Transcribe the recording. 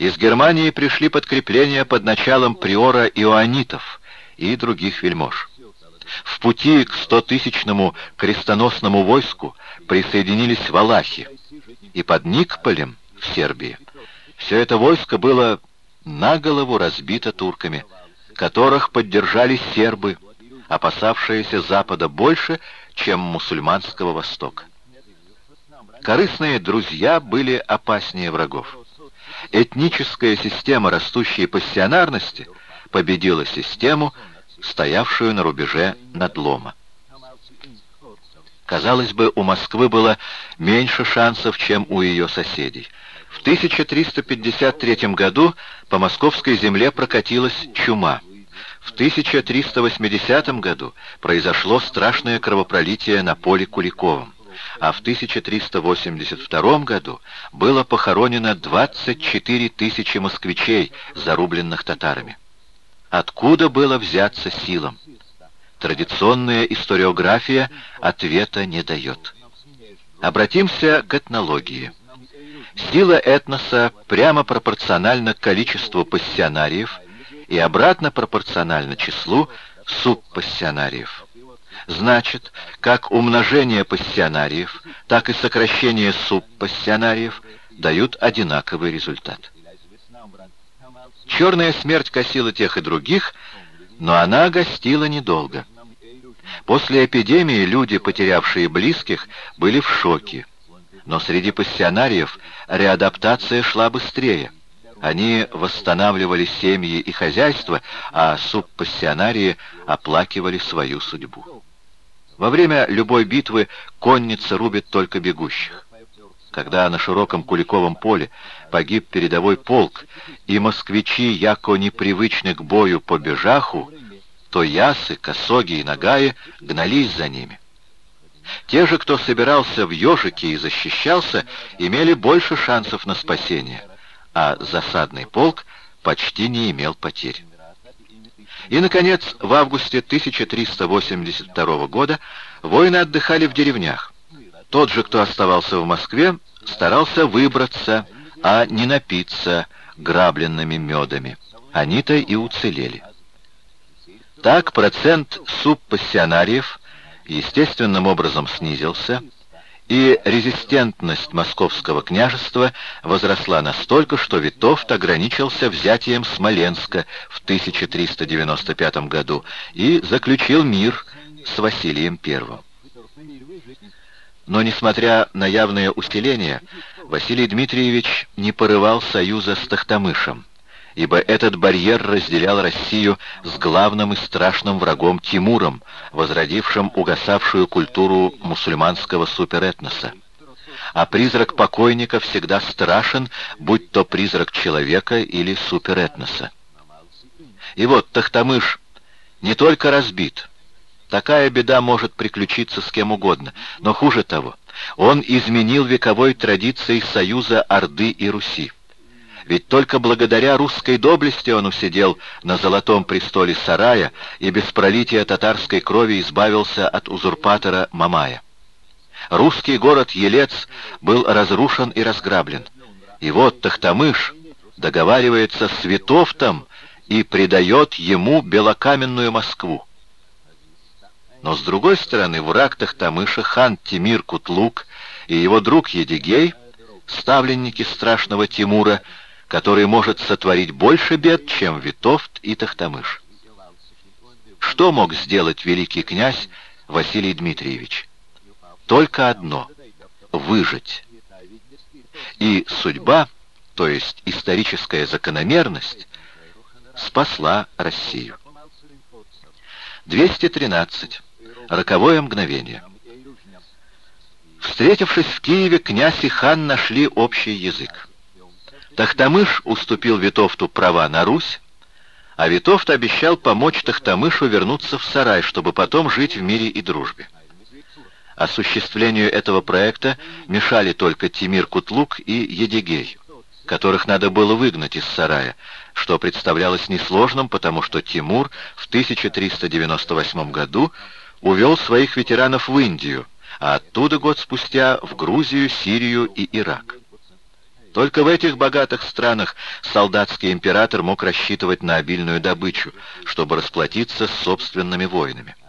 Из Германии пришли подкрепления под началом приора Иоаннитов и других вельмож. В пути к стотысячному крестоносному войску присоединились валахи, и под Никполем в Сербии все это войско было на голову разбито турками, которых поддержали сербы, опасавшиеся Запада больше, чем мусульманского Востока. Корыстные друзья были опаснее врагов. Этническая система растущей пассионарности победила систему, стоявшую на рубеже надлома. Казалось бы, у Москвы было меньше шансов, чем у ее соседей. В 1353 году по московской земле прокатилась чума. В 1380 году произошло страшное кровопролитие на поле Куликовом, а в 1382 году было похоронено 24 тысячи москвичей, зарубленных татарами. Откуда было взяться силам? Традиционная историография ответа не дает. Обратимся к этнологии. Сила этноса прямо пропорциональна количеству пассионариев и обратно пропорциональна числу субпассионариев. Значит, как умножение пассионариев, так и сокращение субпассионариев дают одинаковый результат. Черная смерть косила тех и других, но она гостила недолго. После эпидемии люди, потерявшие близких, были в шоке. Но среди пассионариев реадаптация шла быстрее. Они восстанавливали семьи и хозяйства, а субпассионарии оплакивали свою судьбу. Во время любой битвы конница рубит только бегущих. Когда на широком Куликовом поле погиб передовой полк, и москвичи, яко непривычны к бою по бежаху, то ясы, косоги и нагаи гнались за ними. Те же, кто собирался в ежике и защищался, имели больше шансов на спасение, а засадный полк почти не имел потерь. И, наконец, в августе 1382 года воины отдыхали в деревнях. Тот же, кто оставался в Москве, старался выбраться, а не напиться грабленными медами. Они-то и уцелели. Так процент субпассионариев естественным образом снизился, и резистентность московского княжества возросла настолько, что Витовт ограничился взятием Смоленска в 1395 году и заключил мир с Василием I. Но, несмотря на явное усиление, Василий Дмитриевич не порывал союза с Тахтамышем, ибо этот барьер разделял Россию с главным и страшным врагом Тимуром, возродившим угасавшую культуру мусульманского суперэтноса. А призрак покойника всегда страшен, будь то призрак человека или суперэтноса. И вот Тахтамыш не только разбит, Такая беда может приключиться с кем угодно, но хуже того, он изменил вековой традиции союза Орды и Руси. Ведь только благодаря русской доблести он усидел на золотом престоле сарая и без пролития татарской крови избавился от узурпатора Мамая. Русский город Елец был разрушен и разграблен. И вот Тахтамыш договаривается с Витовтом и предает ему белокаменную Москву. Но с другой стороны, враг Тахтамыша, хан Тимир Кутлук и его друг Едигей, ставленники страшного Тимура, который может сотворить больше бед, чем Витовт и Тахтамыш. Что мог сделать великий князь Василий Дмитриевич? Только одно — выжить. И судьба, то есть историческая закономерность, спасла Россию. 213. Роковое мгновение. Встретившись в Киеве, князь и хан нашли общий язык. Тахтамыш уступил Витовту права на Русь, а Витовт обещал помочь Тахтамышу вернуться в сарай, чтобы потом жить в мире и дружбе. Осуществлению этого проекта мешали только Тимир Кутлук и Едигей, которых надо было выгнать из сарая, что представлялось несложным, потому что Тимур в 1398 году увел своих ветеранов в Индию, а оттуда год спустя в Грузию, Сирию и Ирак. Только в этих богатых странах солдатский император мог рассчитывать на обильную добычу, чтобы расплатиться с собственными воинами.